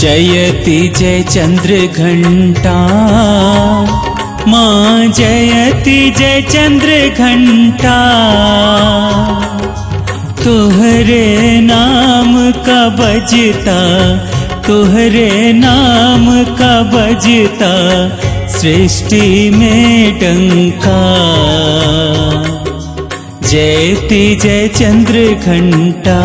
जयति जय चंद्र घंटा माँ जयति जय चंद्र घंटा तुहरे नाम का बजता, तुहरे नाम का बजता, सृष्टि में डंका। जयति जय चंद्र घंटा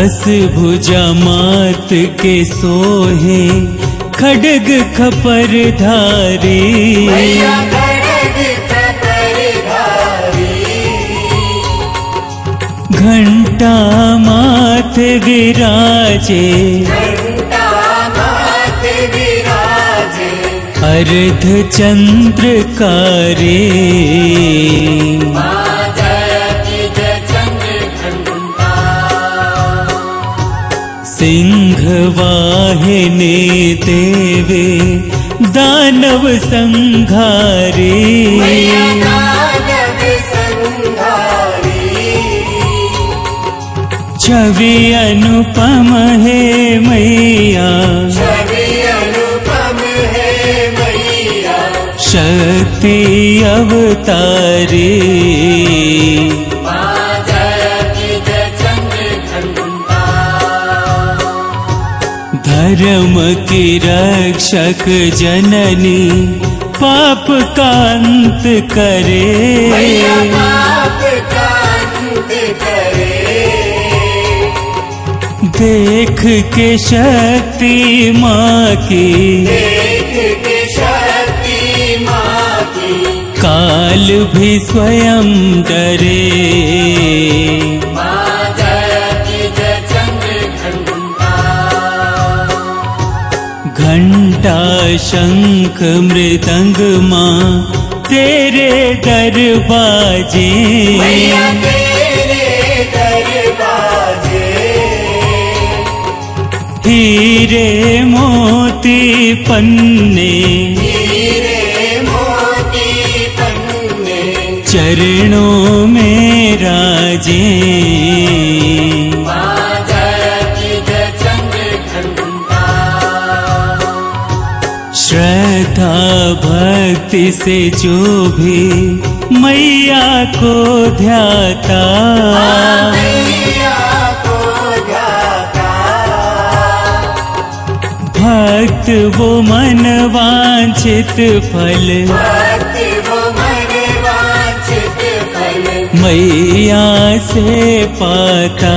दस भुजा मात के सोहे खड्ग खपर धारी। घंटा माथे विराजे। अर्ध चंद्रकारे सिंहवाहिने देवे दानव दानवसङ्घारी छवि अनुपम हे मैया। शक्ति अवतारी। की रक्षक जननी पाप का अंत करे। पाप का अंत करे। देख के शक्ति माँ की। देख के शक्ति माँ की। काल भी स्वयं डरे। शङ्ख मृदङ्ग तेरे दरबाजे हीरे मोती पन्ने। चरणों में राजे। श्रद्धा भक्ति से जो भी मैया को ध्याता। भक्त वो मन वांछित फल। मैया से पाता।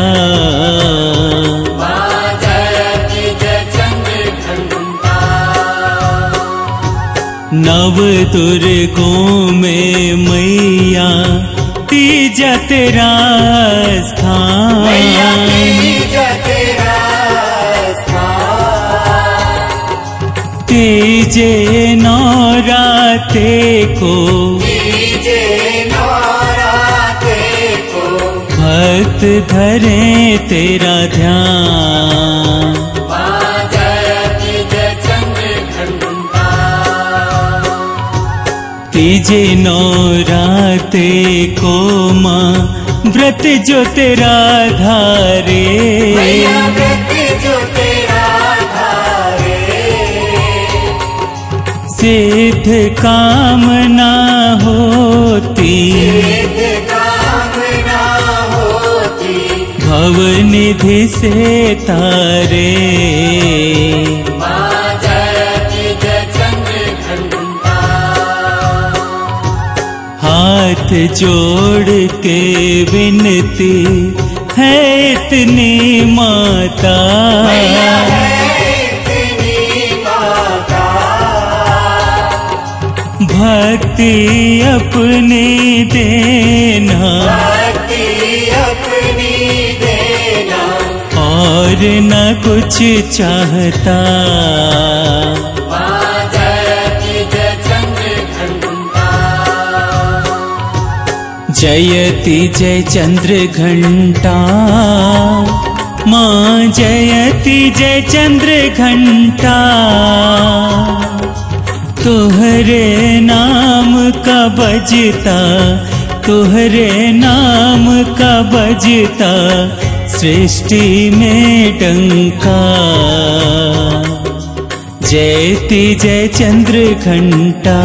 नव दुर्गों में मैया तीजा तेरा स्थान। तेज तेरा को नौराते को भक्त धरे तेरा ध्यान। तीजे नौराते को माँ व्रत जो तेरा धारे। मैया व्रत जो सिद्ध कामना होती। सिद्ध कामना होती। भवनिधि से तारे। हाथ जोड़ के विनती है इतनी माता। भक्ति अपनी देना। भक्ति अपनी देना। और न कुछ चाहता। जयति जय चंद्र घंटा माँ जयति जय चंद्र घंटा तुहरे नाम का बजता, तुहरे नाम का बजता, सृष्टि में डंका। जयति जय चंद्र घंटा